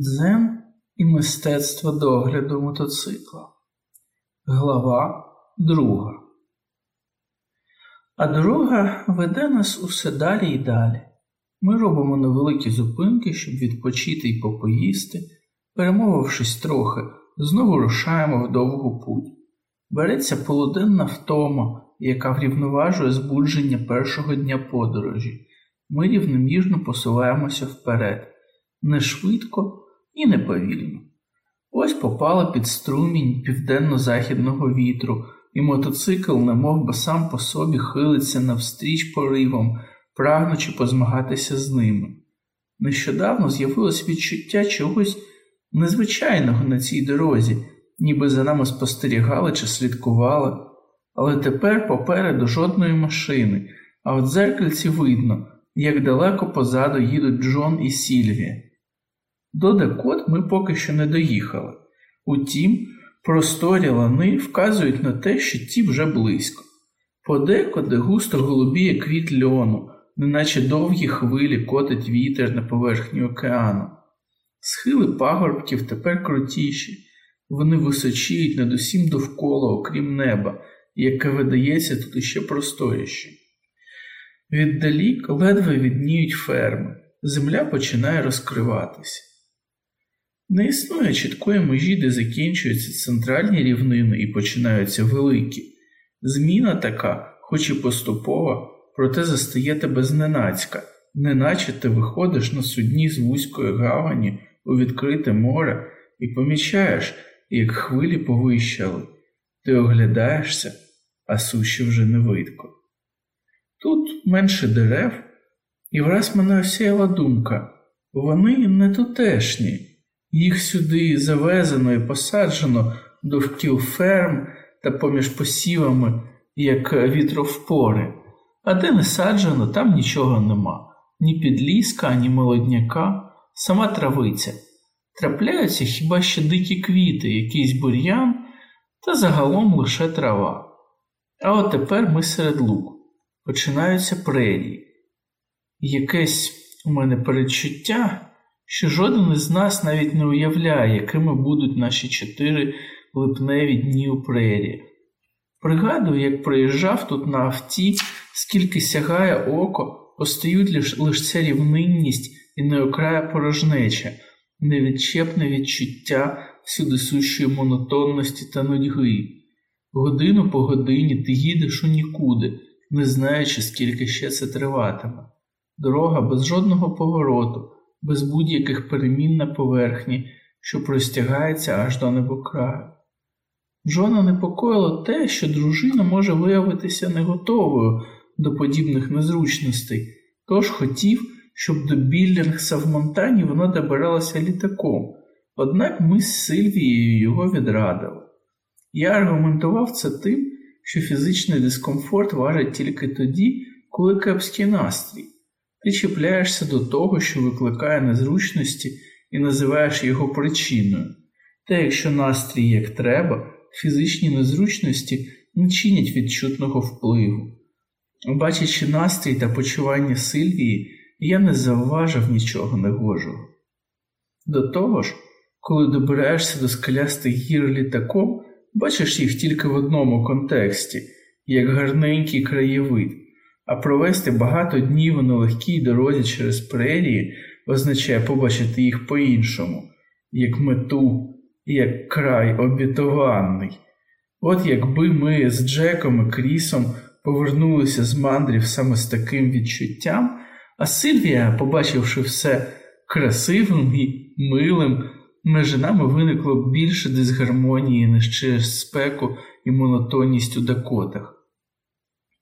Дзен і мистецтво догляду мотоцикла. Глава друга. А дорога веде нас усе далі і далі. Ми робимо невеликі зупинки, щоб відпочити і попоїсти, перемовившись трохи, знову рушаємо в довгу путь. Береться полуденна втома, яка врівноважує збудження першого дня подорожі. Ми рівномірно посуваємося вперед, не швидко і не повільно. Ось попала під струмінь південно-західного вітру, і мотоцикл, немов би сам по собі хилиться навстріч поривом, прагнучи позмагатися з ними. Нещодавно з'явилось відчуття чогось незвичайного на цій дорозі, ніби за нами спостерігали чи слідкували, але тепер попереду жодної машини, а в дзеркальці видно, як далеко позаду їдуть Джон і Сільвія. До Дакот ми поки що не доїхали. Утім, просторі лани вказують на те, що ті вже близько. Подекуди густо голубіє квіт льону, неначе довгі хвилі котить вітер на поверхні океану. Схили пагорбків тепер крутіші, вони височіють над усім довкола, окрім неба, яке видається тут іще просторіше. Віддалік ледве відніють ферми, земля починає розкриватися. Не існує чіткої межі, де закінчуються центральні рівнини і починаються великі. Зміна така, хоч і поступова, проте застає тебе зненацька, неначе ти виходиш на судні з вузької гавані у відкрите море і помічаєш, як хвилі повищали. Ти оглядаєшся, а суші вже не видко. Тут менше дерев, і враз мене осяяла думка вони не тутешні. Їх сюди завезено і посаджено довкіл ферм та поміж посівами, як вітровпори, а де не саджено, там нічого нема, ні підліска, ні молодняка, сама травиця. Трапляються хіба ще дикі квіти, якийсь бур'ян та загалом лише трава. А от тепер ми серед луку. Починаються прерії. Якесь у мене передчуття що жоден із нас навіть не уявляє, якими будуть наші чотири липневі дні у преріях. Пригадую, як проїжджав тут на авті, скільки сягає око, постають лиш, лиш ця рівнинність і неокрая порожнеча, невідчепне відчуття всюди сущої монотонності та нудьги. Годину по годині ти їдеш у нікуди, не знаючи, скільки ще це триватиме. Дорога без жодного повороту, без будь-яких перемін на поверхні, що простягається аж до небокраю. Джона непокоїло те, що дружина може виявитися не готовою до подібних незручностей, тож хотів, щоб до Біллінгса в Монтані вона добиралася літаком, однак ми з Сильвією його відрадили. Я аргументував це тим, що фізичний дискомфорт важить тільки тоді, коли кепський настрій. Ти чіпляєшся до того, що викликає незручності, і називаєш його причиною. Та якщо настрій як треба, фізичні незручності не чинять відчутного впливу. Бачачи настрій та почування Сильвії, я не завважив нічого негожого. До того ж, коли добираєшся до скалястих гір літаком, бачиш їх тільки в одному контексті, як гарненький краєвид а провести багато днів на легкій дорозі через прерії означає побачити їх по-іншому, як мету, як край обітований. От якби ми з Джеком і Крісом повернулися з мандрів саме з таким відчуттям, а Сильвія, побачивши все красивим і милим, між нами виникло більше дисгармонії, ніж через спеку і монотонність у дакотах.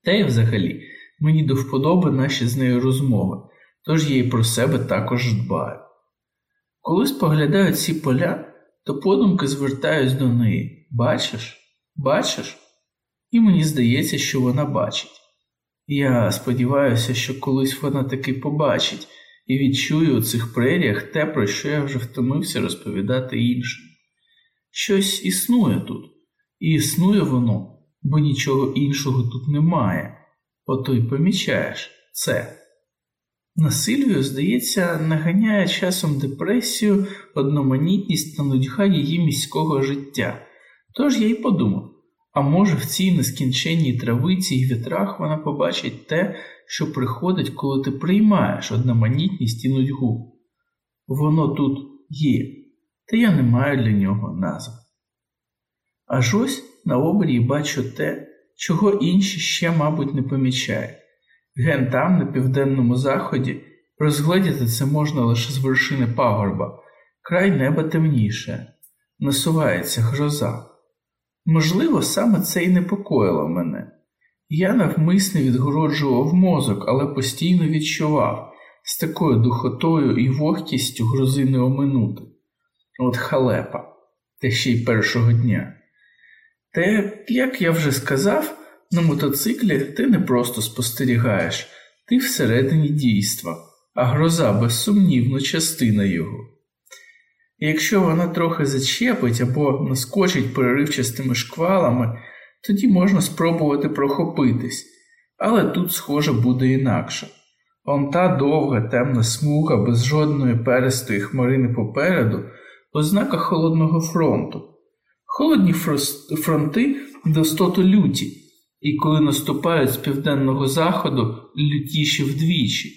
Та й взагалі. Мені до вподоби наші з нею розмови, тож я й про себе також дбаю. Коли споглядаю ці поля, то подумки звертаюсь до неї Бачиш? Бачиш? І мені здається, що вона бачить. Я сподіваюся, що колись вона таки побачить і відчує у цих преріях те, про що я вже втомився розповідати іншим. Щось існує тут, і існує воно, бо нічого іншого тут немає ото й помічаєш це. Насилію, здається, наганяє часом депресію, одноманітність та нудьга її міського життя. Тож я й подумав а може, в цій нескінченній травиці й вітрах вона побачить те, що приходить, коли ти приймаєш одноманітність і нудьгу. Воно тут є, та я не маю для нього назви. Аж ось на обрії бачу те, чого інші ще, мабуть, не помічають. Ген там, на південному заході, розгледіти це можна лише з вершини пагорба, край неба темніше, насувається гроза. Можливо, саме це й непокоїло мене. Я навмисне відгороджував мозок, але постійно відчував з такою духотою і вогкістю грози не оминути. От халепа, та ще й першого дня. Те, як я вже сказав, на мотоциклі ти не просто спостерігаєш, ти всередині дійства, а гроза безсумнівно частина його. І якщо вона трохи зачепить або наскочить переривчастими шквалами, тоді можна спробувати прохопитись, але тут, схоже, буде інакше. Он та довга темна смуга без жодної перестої хмарини попереду, ознака холодного фронту. Холодні фронти достото люті, і коли наступають з південного заходу, лютіші вдвічі,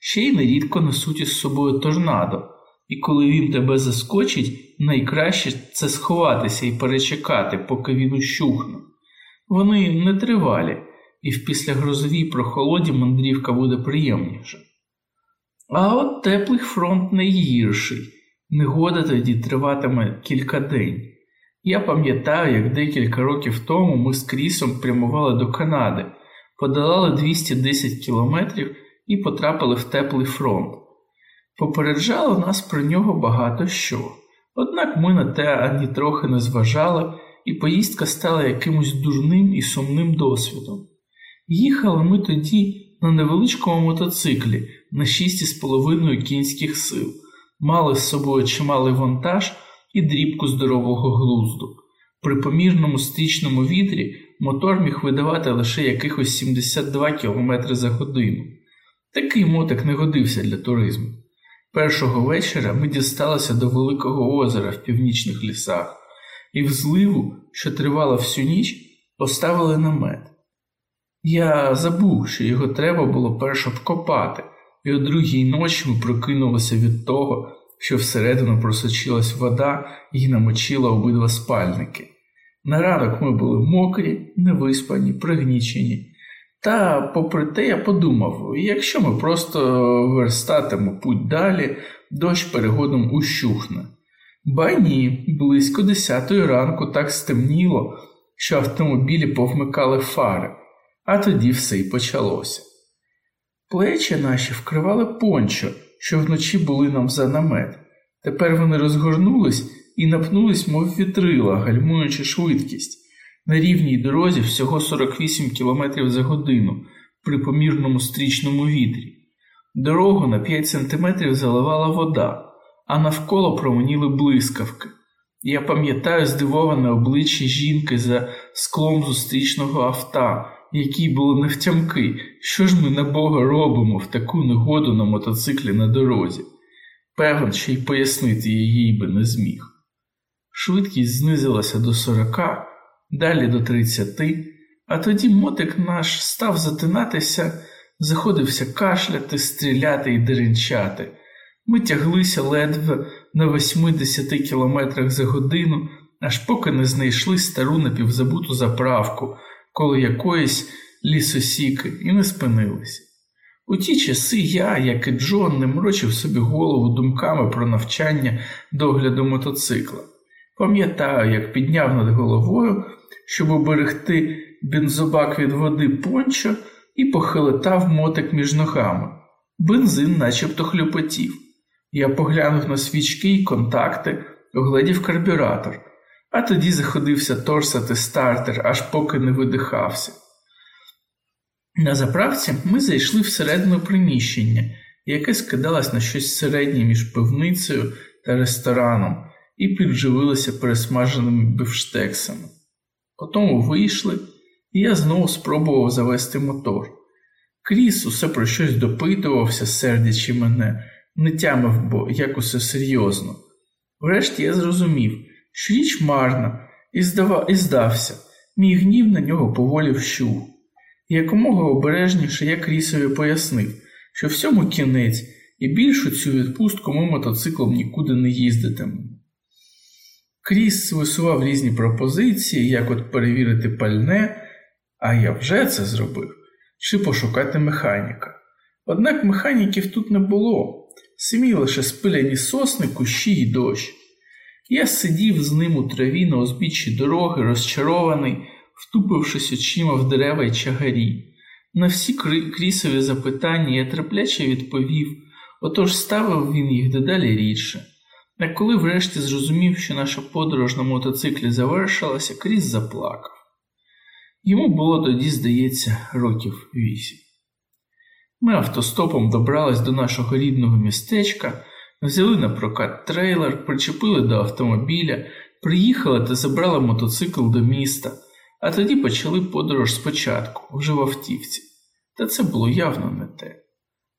ще й нерідко несуть із собою торнадо і коли він тебе заскочить, найкраще це сховатися і перечекати, поки він ущухне. Вони не тривалі, і в післягрозовій прохолоді мандрівка буде приємніша. А от теплий фронт найгірший, негода тоді триватиме кілька день. Я пам'ятаю, як декілька років тому ми з Крісом прямували до Канади, подолали 210 кілометрів і потрапили в теплий фронт. Попереджало нас про нього багато що, однак ми на те ані трохи не зважали, і поїздка стала якимось дурним і сумним досвідом. Їхали ми тоді на невеличкому мотоциклі на 6,5 кінських сил, мали з собою чималий вантаж і дрібку здорового глузду. При помірному стрічному вітрі мотор міг видавати лише якихось 72 км за годину. Такий мотик не годився для туризму. Першого вечора ми дісталися до Великого озера в північних лісах, і в зливу, що тривала всю ніч, поставили намет. Я забув, що його треба було перше вкопати, і о другій ночі ми прокинулися від того, що всередину просочилась вода і намочила обидва спальники. На ранок ми були мокрі, невиспані, пригнічені. Та, попри те, я подумав, якщо ми просто верстатимо путь далі, дощ перегодом ущухне. Ба ні, близько десятої ранку так стемніло, що автомобілі повмикали фари, а тоді все й почалося. Плечі наші вкривали пончо, що вночі були нам за намет. Тепер вони розгорнулись і напнулись, мов вітрила, гальмуючи швидкість. На рівній дорозі всього 48 км за годину при помірному стрічному вітрі. Дорогу на 5 см заливала вода, а навколо промоніли блискавки. Я пам'ятаю здивоване обличчя жінки за склом зустрічного авто, якій було невтямки, що ж ми на Бога робимо в таку негоду на мотоциклі на дорозі. Певен, що й пояснити їй би не зміг. Швидкість знизилася до 40 далі до тридцяти, а тоді мотик наш став затинатися, заходився кашляти, стріляти і деренчати. Ми тяглися ледве на 80 кілометрах за годину, аж поки не знайшли стару напівзабуту заправку, коло якоїсь лісосіки, і не спинилися. У ті часи я, як і Джон, не мрочив собі голову думками про навчання догляду мотоцикла. Пам'ятаю, як підняв над головою щоб оберегти бензобак від води пончо і похилитав мотик між ногами. Бензин начебто хлюпотів. Я поглянув на свічки й контакти, оглядів карбюратор, а тоді заходився торсати стартер, аж поки не видихався. На заправці ми зайшли всередину приміщення, яке скидалось на щось середнє між пивницею та рестораном, і підживилося пересмаженими бифштексами. Потім вийшли, і я знову спробував завести мотор. Кріс усе про щось допитувався, сердячи мене, не тямив, бо як усе серйозно. Врешті я зрозумів, що річ марна, і, здава... і здався, мій гнів на нього поволі вщух. І якомога обережніше я Крісові пояснив, що всьому кінець і більшу цю відпустку ми мотоциклом нікуди не їздитимемо. Кріс висував різні пропозиції, як от перевірити пальне, а я вже це зробив, чи пошукати механіка. Однак механіків тут не було, самі лише спиляні сосни, кущі й дощ. Я сидів з ним у траві на узбіччі дороги, розчарований, втупившись очима в дерева й чагарі. На всі крісові запитання я терпляче відповів, отож ставив він їх дедалі рідше. А коли врешті зрозумів, що наша подорож на мотоциклі завершилася, Кріс заплакав. Йому було тоді, здається, років вісім. Ми автостопом добрались до нашого рідного містечка, взяли на прокат трейлер, причепили до автомобіля, приїхали та забрали мотоцикл до міста, а тоді почали подорож спочатку, вже в автівці. Та це було явно не те.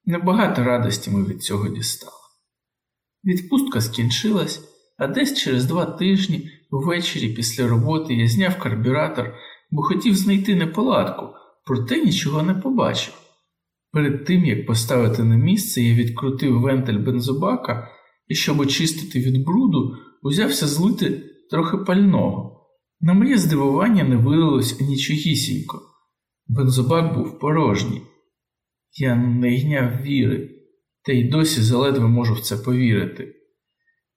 Небагато радості ми від цього дістали. Відпустка скінчилась, а десь через два тижні, ввечері після роботи, я зняв карбюратор, бо хотів знайти неполадку, проте нічого не побачив. Перед тим, як поставити на місце, я відкрутив вентиль бензобака і, щоб очистити від бруду, узявся злити трохи пального. На моє здивування не вилилось нічогісінько. Бензобак був порожній. Я не йняв віри та й досі заледве можу в це повірити.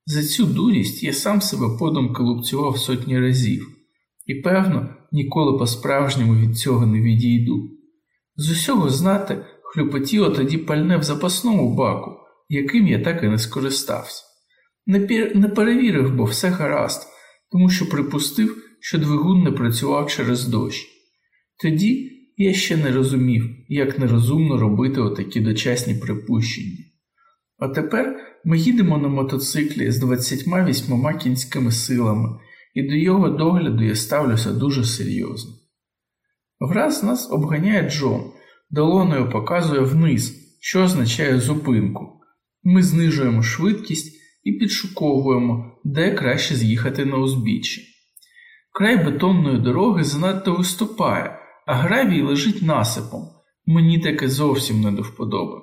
За цю дурість я сам себе подумки лупцював сотні разів, і, певно, ніколи по-справжньому від цього не відійду. З усього знати, хлюпотіло тоді пальне в запасному баку, яким я так і не скористався. Не, пір... не перевірив, бо все гаразд, тому що припустив, що двигун не працював через дощ. Тоді я ще не розумів, як нерозумно робити отакі дочасні припущення. А тепер ми їдемо на мотоциклі з 28 кінськими силами, і до його догляду я ставлюся дуже серйозно. Враз нас обганяє Джон, долоною показує вниз, що означає зупинку. Ми знижуємо швидкість і підшуковуємо, де краще з'їхати на узбіччя. Край бетонної дороги занадто виступає а гравій лежить насипом. Мені таке зовсім не до вподоби.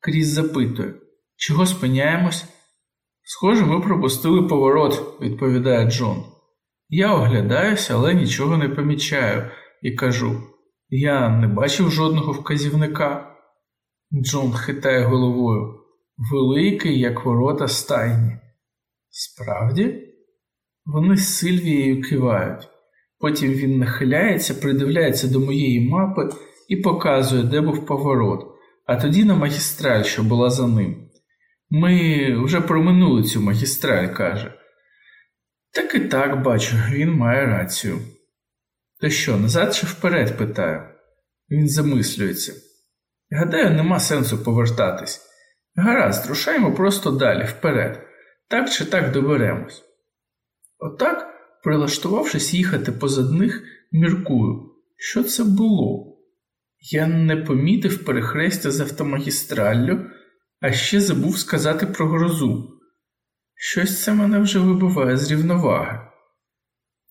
Кріс запитує, чого спиняємось? Схоже, ми пропустили поворот, відповідає Джон. Я оглядаюся, але нічого не помічаю, і кажу: Я не бачив жодного вказівника. Джон хитає головою. Великий, як ворота стайні. Справді? Вони з Сильвією кивають. Потім він нахиляється, придивляється до моєї мапи і показує, де був поворот, а тоді на магістраль, що була за ним. Ми вже проминули цю магістраль, каже. Так і так бачу, він має рацію. То що, назад чи вперед? питаю. Він замислюється. Гадаю, нема сенсу повертатись. Гаразд, рушаємо просто далі, вперед. Так чи так доберемось. Отак Прилаштувавшись їхати позад них, міркую, що це було. Я не помітив перехрестя з автомагістраллю, а ще забув сказати про грозу. Щось це мене вже вибиває з рівноваги.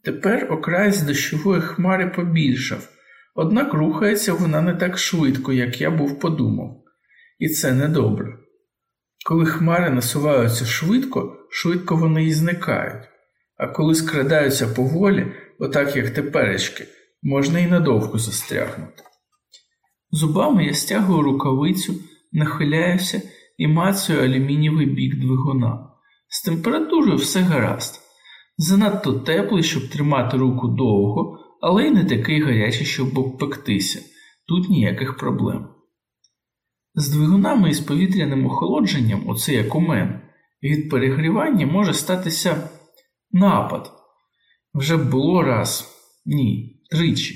Тепер окрай з дощової хмари побільшав, однак рухається вона не так швидко, як я був подумав, і це недобре. Коли хмари насуваються швидко, швидко вони і зникають а коли скрадаються поволі, отак як теперечки, можна і надовго застрягнути. Зубами я стягую рукавицю, нахиляюся і мацаю алюмінієвий бік двигуна. З температурою все гаразд. Занадто теплий, щоб тримати руку довго, але й не такий гарячий, щоб обпектися. Тут ніяких проблем. З двигунами і з повітряним охолодженням, оце як у мене, від перегрівання може статися Напад. Вже було раз, ні, тричі.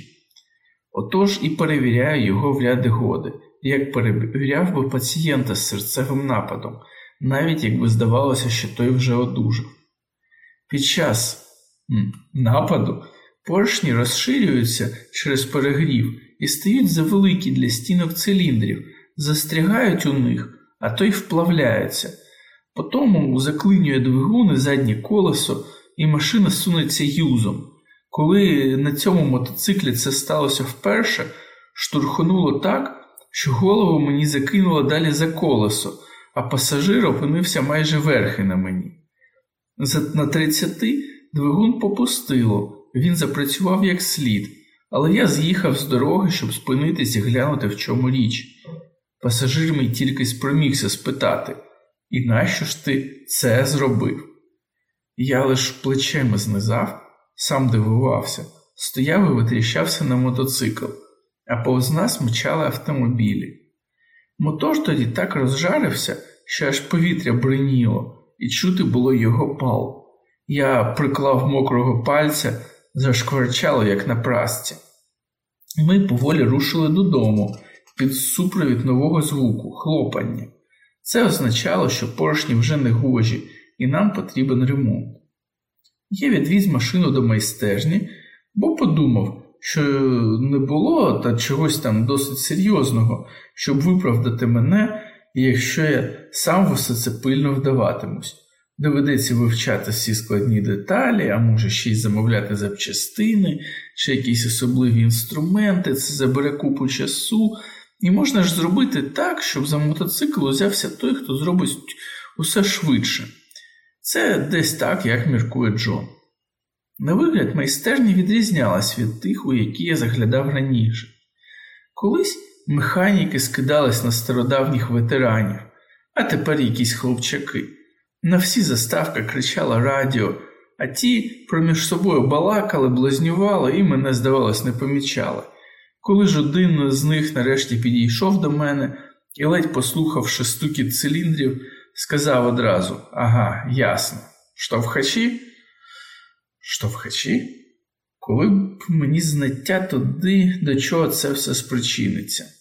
Отож і перевіряю його в ряди годи, як перевіряв би пацієнта з серцевим нападом, навіть якби здавалося, що той вже одужав. Під час нападу поршні розширюються через перегрів і стають завеликі для стінок циліндрів, застрягають у них, а то й вплавляються. Потому заклинює двигун і заднє колесо, і машина сунеться юзом. Коли на цьому мотоциклі це сталося вперше, штурхонуло так, що голову мені закинуло далі за колесо, а пасажир опинився майже верхи на мені. На 30 двигун попустило, він запрацював як слід, але я з'їхав з дороги, щоб спинитись і глянути, в чому річ. Пасажир мій тільки спромігся спитати, і нащо ж ти це зробив? Я лиш плечима знизав, сам дивувався, стояв і витріщався на мотоцикл, а повз нас мчали автомобілі. Мотор тоді так розжарився, що аж повітря бриніло, і чути було його пал. Я приклав мокрого пальця, зашкварчало, як на прасці. Ми поволі рушили додому під супровід нового звуку, хлопання. Це означало, що поршні вже не гожі, і нам потрібен ремонт. Я відвіз машину до майстерні, бо подумав, що не було та чогось там досить серйозного, щоб виправдати мене, якщо я сам в усе це пильно вдаватимусь. Доведеться вивчати всі складні деталі, а може ще й замовляти запчастини чи якісь особливі інструменти, це забере купу часу. І можна ж зробити так, щоб за мотоцикл узявся той, хто зробить усе швидше. Це десь так, як міркує Джон. На вигляд, майстерня відрізнялась від тих, у які я заглядав раніше. Колись механіки скидались на стародавніх ветеранів, а тепер якісь хлопчаки. На всі заставки кричало радіо, а ті проміж собою балакали, блазнювали і мене, здавалось, не помічали. Коли ж один з них нарешті підійшов до мене і, ледь послухавши стукіт циліндрів, сказав одразу Ага, ясно. Штовхачі? Штовхачі? Коли б мені знаття туди, до чого це все спричиниться.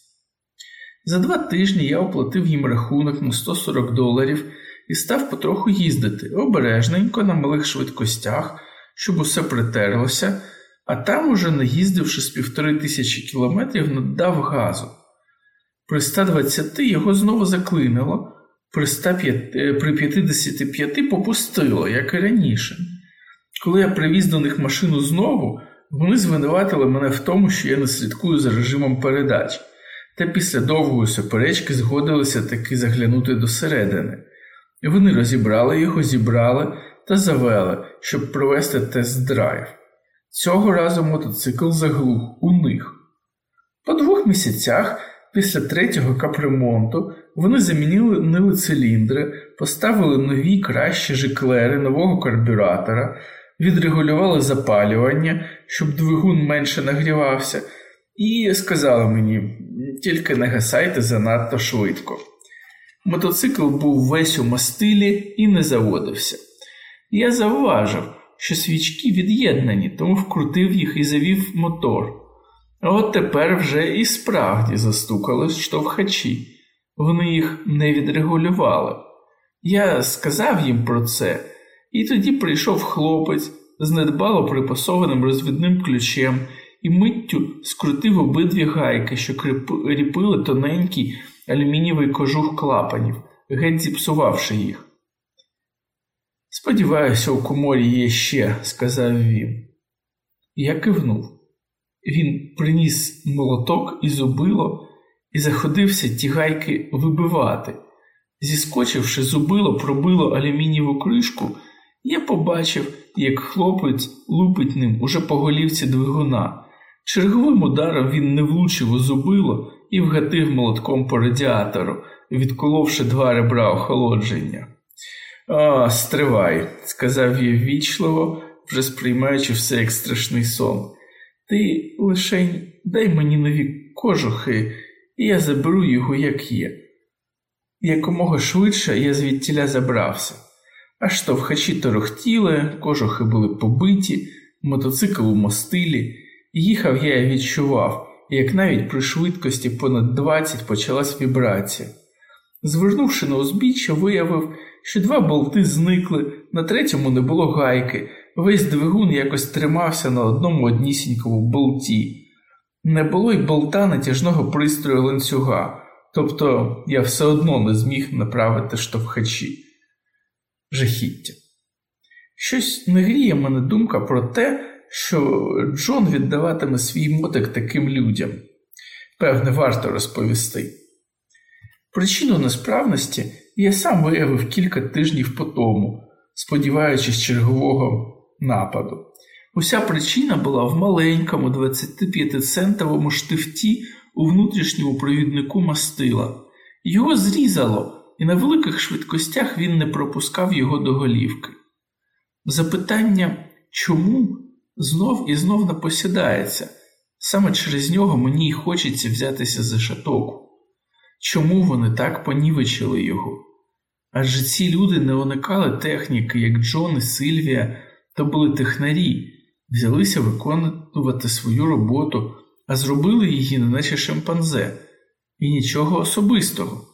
За два тижні я оплатив їм рахунок на 140 доларів і став потроху їздити обережненько на малих швидкостях, щоб усе притерлося, а там, уже наїздивши з півтори тисячі кілометрів, наддав газу. При 120 його знову заклинило, при 105, е, при 55 попустило, як і раніше. Коли я привіз до них машину знову, вони звинуватили мене в тому, що я не слідкую за режимом передач, та після довгої суперечки згодилися таки заглянути досередини. Вони розібрали його, зібрали та завели, щоб провести тест-драйв. Цього разу мотоцикл заглух у них. По двох місяцях після третього капремонту вони замінили циліндри, поставили нові кращі жиклери нового карбюратора, відрегулювали запалювання, щоб двигун менше нагрівався, і сказали мені тільки не гасайте занадто швидко. Мотоцикл був весь у мастилі і не заводився. Я зауважив, що свічки від'єднані, тому вкрутив їх і завів мотор. А от тепер вже і справді застукали штовхачі, вони їх не відрегулювали. Я сказав їм про це, і тоді прийшов хлопець з недбало припасованим розвідним ключем і миттю скрутив обидві гайки, що кріпили тоненький алюмінієвий кожух клапанів, геть зіпсувавши їх. Сподіваюся, у коморі є ще, сказав він. Я кивнув. Він приніс молоток і зубило і заходився ті гайки вибивати. Зіскочивши, зубило пробило алюмінієву кришку, я побачив, як хлопець лупить ним уже по голівці двигуна. Черговим ударом він не влучив у зубило і вгатив молотком по радіатору, відколовши два ребра охолодження. А, стривай, сказав я ввічливо, вже сприймаючи все як страшний сон. Ти лише дай мені нові кожухи, і я заберу його, як є. Якомога швидше я звідтіля забрався. Аж товхачі торохтіли, кожухи були побиті, мотоцикл у мостилі. Їхав я і відчував, як навіть при швидкості понад 20 почалась вібрація. Звернувши на узбіччя, виявив, що два болти зникли, на третьому не було гайки, весь двигун якось тримався на одному однісінькому болті. не було й болта натяжного пристрою ланцюга, тобто я все одно не зміг направити штовхачі. Жахіття. Щось не гріє мене думка про те, що Джон віддаватиме свій мотик таким людям. Певне, варто розповісти. Причину несправності я сам виявив кілька тижнів по тому, сподіваючись чергового нападу. Уся причина була в маленькому 25-центовому штифті у внутрішньому провіднику мастила. Його зрізало, і на великих швидкостях він не пропускав його до голівки. Запитання, чому знов і знов напосідається, саме через нього мені й хочеться взятися за шатоку. Чому вони так понівечили його? Адже ці люди не уникали техніки, як Джон і Сильвія, то були технарі, взялися виконувати свою роботу, а зробили її, неначе шимпанзе, і нічого особистого,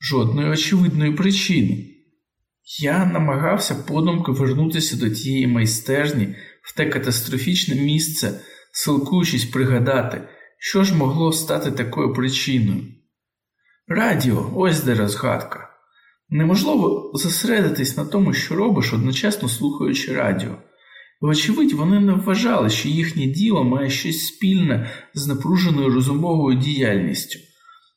жодної очевидної причини. Я намагався подумки вернутися до тієї майстерні в те катастрофічне місце, силкуючись пригадати, що ж могло стати такою причиною. Радіо, ось де розгадка. Неможливо зосередитись на тому, що робиш, одночасно слухаючи радіо. Вочевидь, вони не вважали, що їхнє діло має щось спільне з напруженою розумовою діяльністю.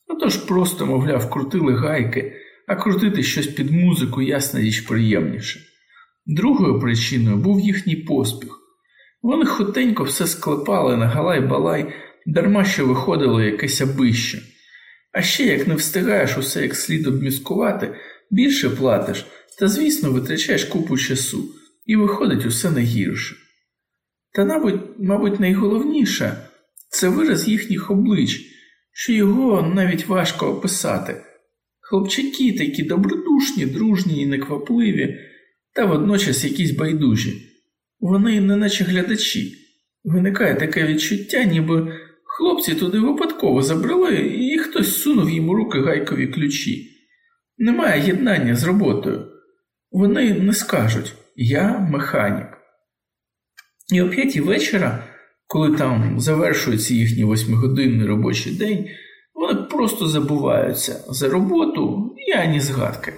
Отож просто, мовляв, крутили гайки, а крутити щось під музику ясна річ приємніше. Другою причиною був їхній поспіх. Вони хотенько все склепали на галай-балай, дарма що виходило якесь абище. А ще як не встигаєш усе як слід обміскувати, більше платиш, та, звісно, витрачаєш купу часу, і виходить усе найгірше. Та, мабуть, мабуть, найголовніше це вираз їхніх облич, що його навіть важко описати. Хлопчаки такі добродушні, дружні і неквапливі, та водночас якісь байдужі. Вони не наче глядачі. Виникає таке відчуття, ніби хлопці туди випадково забрали, і хтось сунув їм у руки гайкові ключі. Немає єднання з роботою. Вони не скажуть Я механік. І о п'ятій вечора, коли там завершується їхній восьмигодинний робочий день, вони просто забуваються за роботу і ані згадки.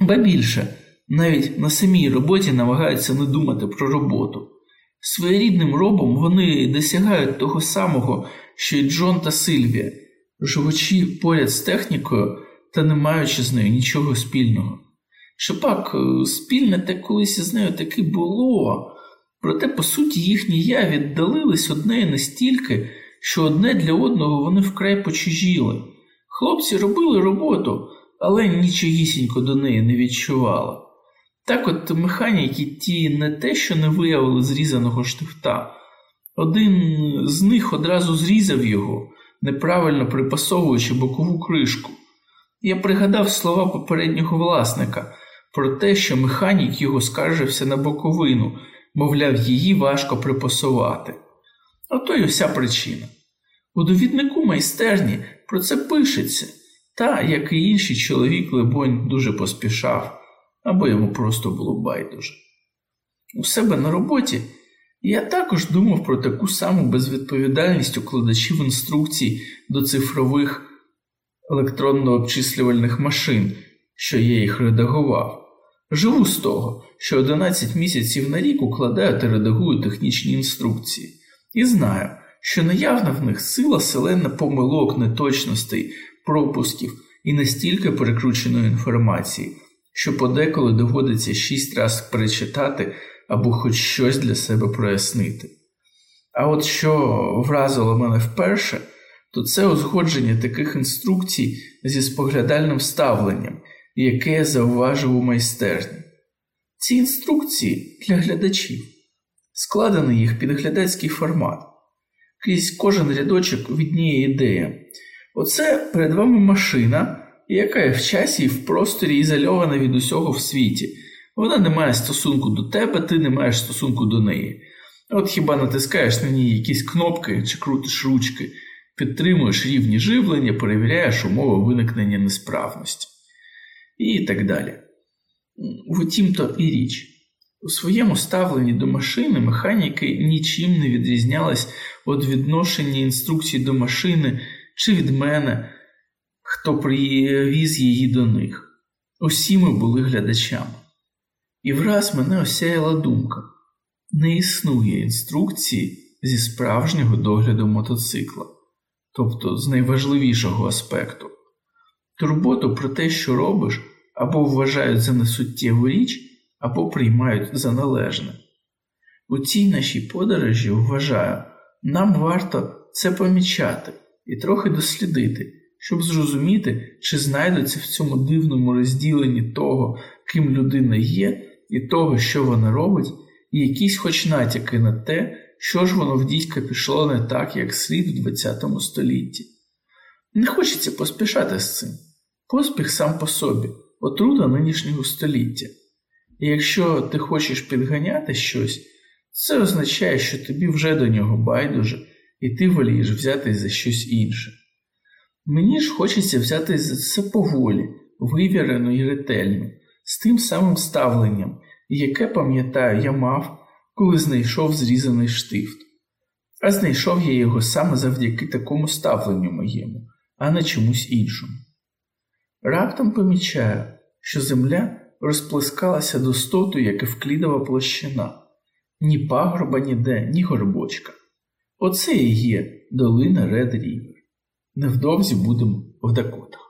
Ба більше, навіть на самій роботі намагаються не думати про роботу. Своєрідним робом вони досягають того самого, що й Джон та Сильвія, живучи поряд з технікою та не маючи з нею нічого спільного. Що пак е, спільне те колись з нею таки було, проте, по суті, їхні я віддалились одне настільки, що одне для одного вони вкрай почужіли. Хлопці робили роботу, але нічогісінько до неї не відчували. Так от механіки ті не те, що не виявили зрізаного штифта, один з них одразу зрізав його, неправильно припасовуючи бокову кришку. Я пригадав слова попереднього власника про те, що механік його скаржився на боковину, мовляв, її важко припасувати. Ото й уся причина. У довіднику майстерні про це пишеться, та, як і інший чоловік, либонь, дуже поспішав, або йому просто було байдуже. У себе на роботі я також думав про таку саму безвідповідальність укладачів інструкцій до цифрових електронно-обчислювальних машин, що я їх редагував. Живу з того, що 11 місяців на рік укладаю та редагую технічні інструкції, і знаю, що наявна в них сила селена помилок, неточностей, пропусків і настільки перекрученої інформації, що подеколи доводиться шість разів перечитати або хоч щось для себе прояснити. А от що вразило мене вперше, то це узгодження таких інструкцій зі споглядальним ставленням, яке я зауважив у майстерні. Ці інструкції для глядачів, складений їх під глядацький формат. Крізь кожен рядочок відніє ідея. Оце перед вами машина, яка є в часі і в просторі ізольована від усього в світі. Вона не має стосунку до тебе, ти не маєш стосунку до неї. От хіба натискаєш на ній якісь кнопки чи крутиш ручки, підтримуєш рівні живлення, перевіряєш умови виникнення несправності. І так далі. Втім, то і річ. У своєму ставленні до машини механіки нічим не відрізнялись від відношення інструкцій до машини чи від мене, хто привіз її до них. Усі ми були глядачами. І враз мене осяяла думка не існує інструкції зі справжнього догляду мотоцикла, тобто з найважливішого аспекту. Турботу про те, що робиш, або вважають за несуттєву річ, або приймають за належне. У цій нашій подорожі вважаю, нам варто це помічати і трохи дослідити, щоб зрозуміти, чи знайдуться в цьому дивному розділенні того, ким людина є, і того, що вона робить, і якісь хоч натяки на те, що ж воно в дідька пішло не так, як слід у ХХ столітті. Не хочеться поспішати з цим. Поспіх сам по собі, отрута нинішнього століття. І якщо ти хочеш підганяти щось, це означає, що тобі вже до нього байдуже, і ти волієш взятись за щось інше. Мені ж хочеться взятись за це поволі, вивірено і ретельно, з тим самим ставленням, яке, пам'ятаю, я мав, коли знайшов зрізаний штифт. А знайшов я його саме завдяки такому ставленню моєму, а не чомусь іншому. Раптом помічаю, що земля розплескалася до стоту, як евклідова площина, ні пагорба ніде, ні горбочка. Оце і є долина Ред Рівер. Невдовзі будемо в Дакотах.